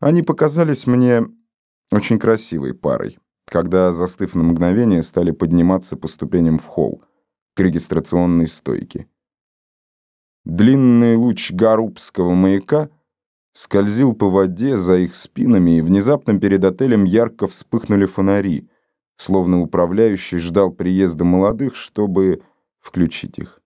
Они показались мне очень красивой парой, когда, застыв на мгновение, стали подниматься по ступеням в холл, к регистрационной стойке. Длинный луч гарубского маяка скользил по воде за их спинами, и внезапно перед отелем ярко вспыхнули фонари, словно управляющий ждал приезда молодых, чтобы включить их.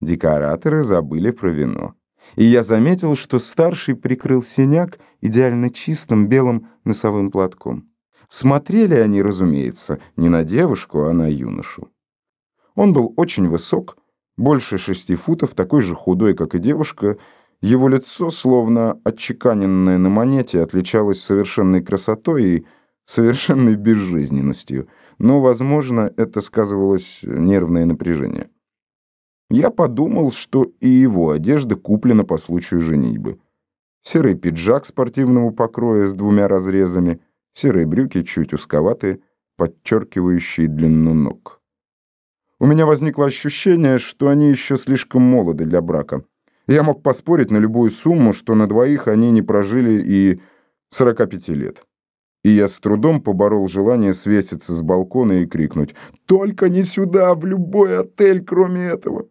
Декораторы забыли про вино и я заметил, что старший прикрыл синяк идеально чистым белым носовым платком. Смотрели они, разумеется, не на девушку, а на юношу. Он был очень высок, больше шести футов, такой же худой, как и девушка. Его лицо, словно отчеканенное на монете, отличалось совершенной красотой и совершенной безжизненностью. Но, возможно, это сказывалось нервное напряжение. Я подумал, что и его одежда куплена по случаю женитьбы. Серый пиджак спортивного покроя с двумя разрезами, серые брюки чуть узковатые, подчеркивающие длину ног. У меня возникло ощущение, что они еще слишком молоды для брака. Я мог поспорить на любую сумму, что на двоих они не прожили и 45 лет. И я с трудом поборол желание свеситься с балкона и крикнуть «Только не сюда, в любой отель, кроме этого!»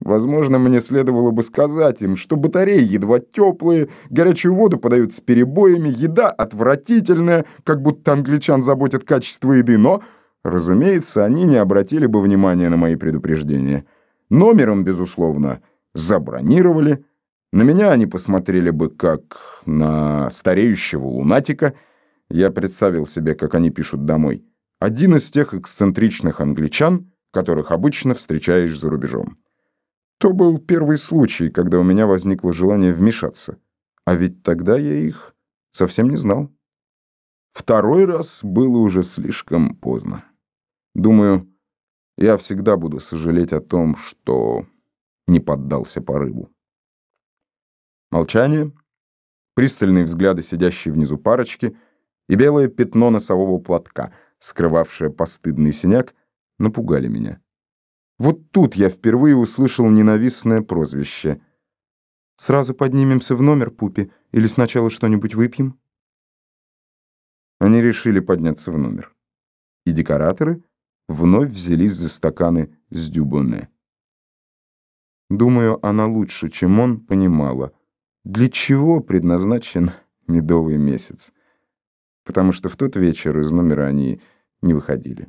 Возможно, мне следовало бы сказать им, что батареи едва теплые, горячую воду подают с перебоями, еда отвратительная, как будто англичан заботят качество еды, но, разумеется, они не обратили бы внимания на мои предупреждения. Номером, безусловно, забронировали. На меня они посмотрели бы как на стареющего лунатика. Я представил себе, как они пишут домой. Один из тех эксцентричных англичан, которых обычно встречаешь за рубежом. То был первый случай, когда у меня возникло желание вмешаться. А ведь тогда я их совсем не знал. Второй раз было уже слишком поздно. Думаю, я всегда буду сожалеть о том, что не поддался порыву. Молчание, пристальные взгляды сидящей внизу парочки и белое пятно носового платка, скрывавшее постыдный синяк, напугали меня. Вот тут я впервые услышал ненавистное прозвище. «Сразу поднимемся в номер, Пупи, или сначала что-нибудь выпьем?» Они решили подняться в номер. И декораторы вновь взялись за стаканы с дюбоне. Думаю, она лучше, чем он, понимала, для чего предназначен медовый месяц. Потому что в тот вечер из номера они не выходили.